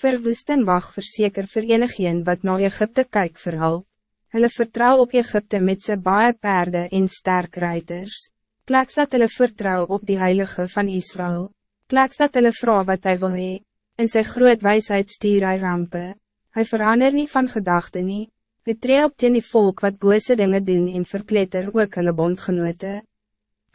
Verwoest en wacht verzeker vir enigeen wat na Egypte kyk vir hulp. Hulle vertrouw op Egypte met sy baie perde en sterk ruiters. Pleks dat hulle vertrouw op die Heilige van Israël. Pleks dat hulle vraag wat hij wil hee. In sy groot wijsheid stuur hy rampe. Hy verander niet van gedachten nie. Hy tree op teen die volk wat bose dinge doen en verpletter ook hulle bondgenote.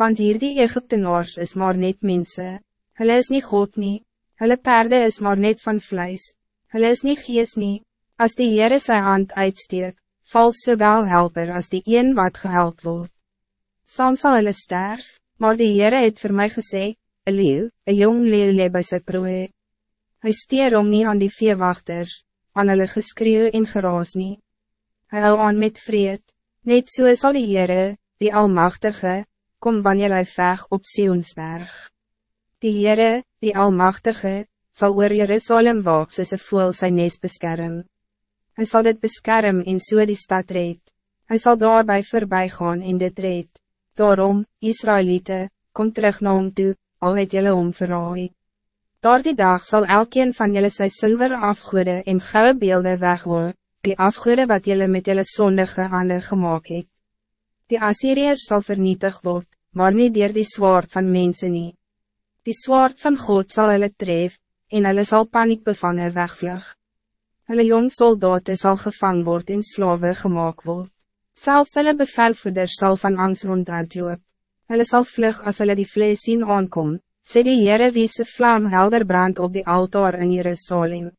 Want hier die Egyptenaars is maar net mensen. Hulle is niet God nie. Hulle perde is maar net van vlijs. Hulle is niet gees nie. As die Heere sy hand uitsteek, val sowel helper als die een wat gehelp word. Soms sal hulle sterf, maar die Heere het voor mij gesê, een leeuw, een jong leeuw lee by sy proe. Hy steer om nie aan die veewachters, aan hulle geskreeuw en geraas nie. Hy hou aan met vreed, net so sal die Heere, die Almachtige, kom wanneer hy veg op Sionsberg. Die Heere, die Almachtige, zal oor Jerusalem waak soos een voel sy nes beskerm. Hij zal dit beschermen in so die stad red. Hij zal daarbij voorbij gaan in dit red. Daarom, Israëlieten, kom terug naar hom toe, al het jylle om verraai. Daar die dag zal elkeen van jullie sy zilver afgoede en gouden beelden weghoor, die afgoede wat jullie met jullie zondige handen gemaakt het. Die Assyriërs zal vernietig worden, maar niet dier die zwaard van mensen niet. Die zwaard van God zal hulle tref, en hulle sal paniek bevangen wegvlug. Hulle jong soldaten zal gevangen worden en slawe gemaakt worden. Zelfs hulle bevelvoerders zal van angst ronduitloop. Hulle sal vlug als hulle die vlees zien aankom, sê die Heere wie vlam helder brand op die altaar in Jerusalem.